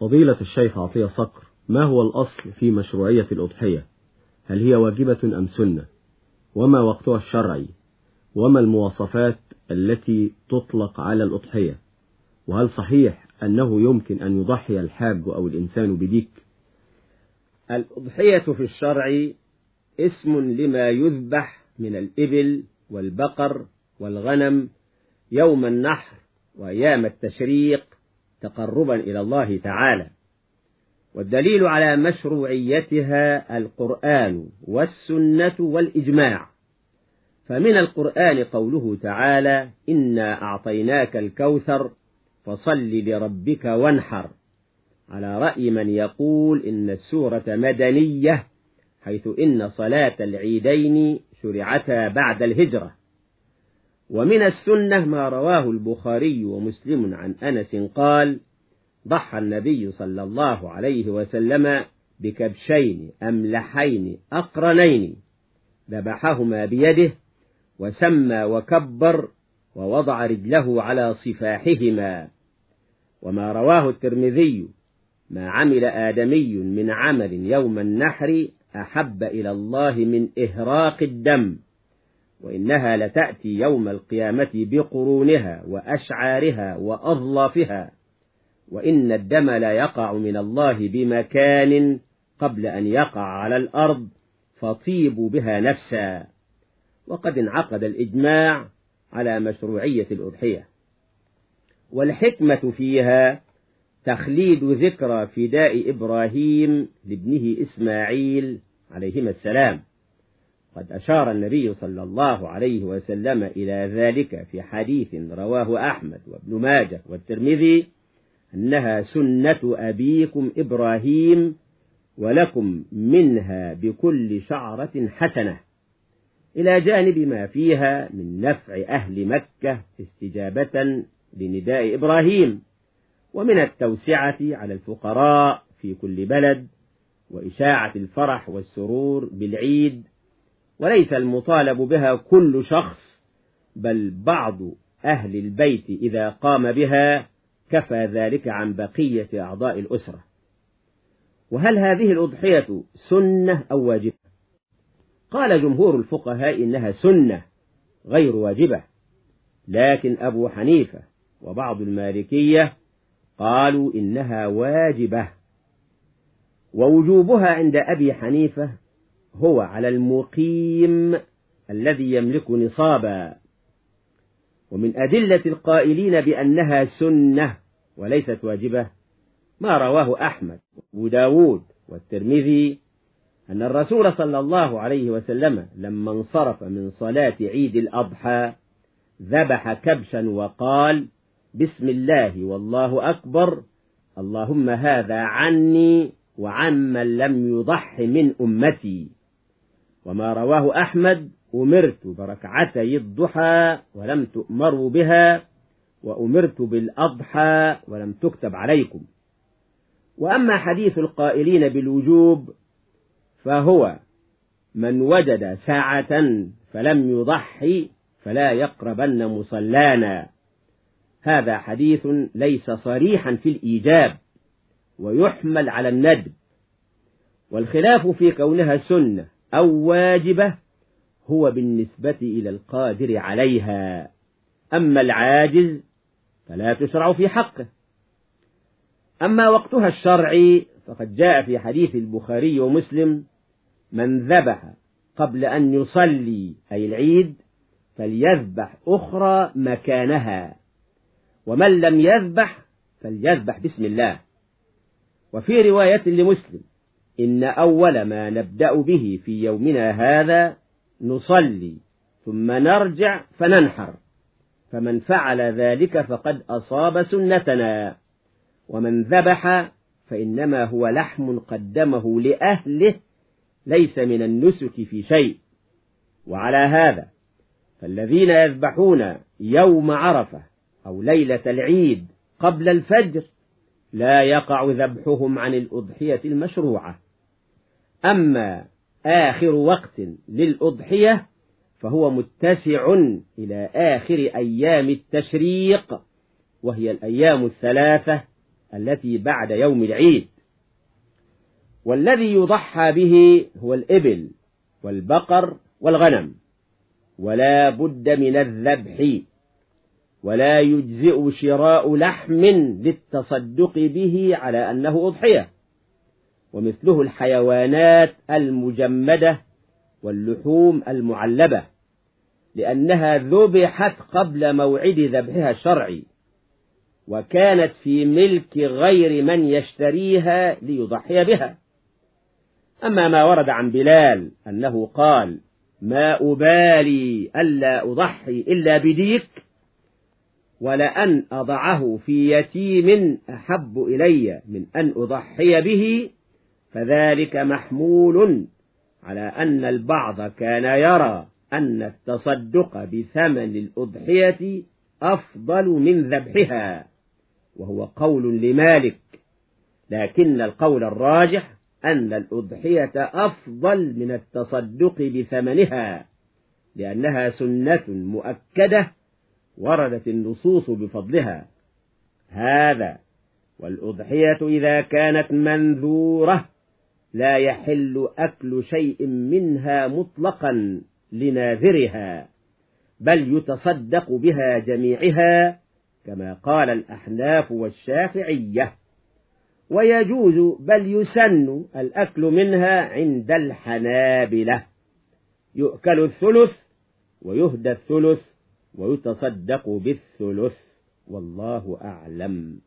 فضيلة الشيخ عطية صقر ما هو الأصل في مشروعية الأضحية؟ هل هي واجبة أم سنة؟ وما وقتها الشرعي؟ وما المواصفات التي تطلق على الأضحية؟ وهل صحيح أنه يمكن أن يضحي الحاج أو الإنسان بديك؟ الأضحية في الشرع اسم لما يذبح من الإبل والبقر والغنم يوم النحر وأيام التشريق تقربا إلى الله تعالى. والدليل على مشروعيتها القرآن والسنة والإجماع. فمن القرآن قوله تعالى إنا أعطيناك الكوثر فصل لربك وانحر. على رأي من يقول إن السورة مدنية حيث إن صلاة العيدين شرعتا بعد الهجرة. ومن السنة ما رواه البخاري ومسلم عن أنس قال ضحى النبي صلى الله عليه وسلم بكبشين أملحين أقرنين ذبحهما بيده وسمى وكبر ووضع رجله على صفاحهما. وما رواه الترمذي ما عمل آدمي من عمل يوم النحر أحب إلى الله من إهراق الدم. وإنها لتأتي يوم القيامة بقرونها وأشعارها وأظلافها وإن الدم لا يقع من الله بمكان قبل أن يقع على الأرض فطيبوا بها نفسا. وقد انعقد الإجماع على مشروعية الأضحية. والحكمة فيها تخليد ذكرى فداء إبراهيم لابنه إسماعيل عليهما السلام. قد أشار النبي صلى الله عليه وسلم إلى ذلك في حديث رواه أحمد وابن ماجه والترمذي أنها سنة أبيكم إبراهيم ولكم منها بكل شعرة حسنة. إلى جانب ما فيها من نفع أهل مكة استجابة لنداء إبراهيم ومن التوسعة على الفقراء في كل بلد وإشاعة الفرح والسرور بالعيد وليس المطالب بها كل شخص بل بعض أهل البيت إذا قام بها كفى ذلك عن بقية أعضاء الأسرة. وهل هذه الأضحية سنة أو واجبة؟ قال جمهور الفقهاء إنها سنة غير واجبة. لكن أبو حنيفة وبعض المالكية قالوا إنها واجبة. ووجوبها عند أبي حنيفة هو على المقيم الذي يملك نصابا. ومن أدلة القائلين بأنها سنة وليست واجبة ما رواه أحمد وداود والترمذي أن الرسول صلى الله عليه وسلم لما انصرف من صلاة عيد الأضحى ذبح كبشا وقال بسم الله والله أكبر اللهم هذا عني وعمن لم يضح من أمتي وما رواه أحمد أمرت بركعتي الضحى ولم تؤمروا بها وأمرت بالأضحى ولم تكتب عليكم. وأما حديث القائلين بالوجوب فهو من وجد ساعة فلم يضحي فلا يقربن مصلانا. هذا حديث ليس صريحا في الإيجاب ويحمل على الندب. والخلاف في كونها سنة أو واجبة هو بالنسبة إلى القادر عليها. أما العاجز فلا تشرع في حقه. أما وقتها الشرعي فقد جاء في حديث البخاري ومسلم من ذبح قبل أن يصلي أي العيد فليذبح أخرى مكانها. ومن لم يذبح فليذبح بسم الله. وفي رواية لمسلم إن أول ما نبدأ به في يومنا هذا نصلي ثم نرجع فننحر. فمن فعل ذلك فقد أصاب سنتنا. ومن ذبح فإنما هو لحم قدمه لأهله ليس من النسك في شيء. وعلى هذا فالذين يذبحون يوم عرفة أو ليلة العيد قبل الفجر لا يقع ذبحهم عن الأضحية المشروعة. أما آخر وقت للأضحية فهو متسع إلى آخر أيام التشريق وهي الأيام الثلاثة التي بعد يوم العيد. والذي يضحى به هو الإبل والبقر والغنم ولا بد من الذبح ولا يجزئ شراء لحم للتصدق به على أنه أضحية. ومثله الحيوانات المجمدة واللحوم المعلبة لأنها ذبحت قبل موعد ذبحها الشرعي وكانت في ملك غير من يشتريها ليضحي بها. أما ما ورد عن بلال أنه قال ما أبالي ألا أضحي إلا بديك ولأن أضعه في يتيم أحب إلي من أن أضحي به فذلك محمول على أن البعض كان يرى أن التصدق بثمن الأضحية أفضل من ذبحها وهو قول لمالك. لكن القول الراجح أن الأضحية أفضل من التصدق بثمنها لأنها سنة مؤكدة وردت النصوص بفضلها. هذا والأضحية إذا كانت منذورة لا يحل أكل شيء منها مطلقا لناذرها بل يتصدق بها جميعها كما قال الأحناف والشافعية. ويجوز بل يسن الأكل منها عند الحنابلة. يؤكل الثلث ويهدى الثلث ويتصدق بالثلث والله أعلم.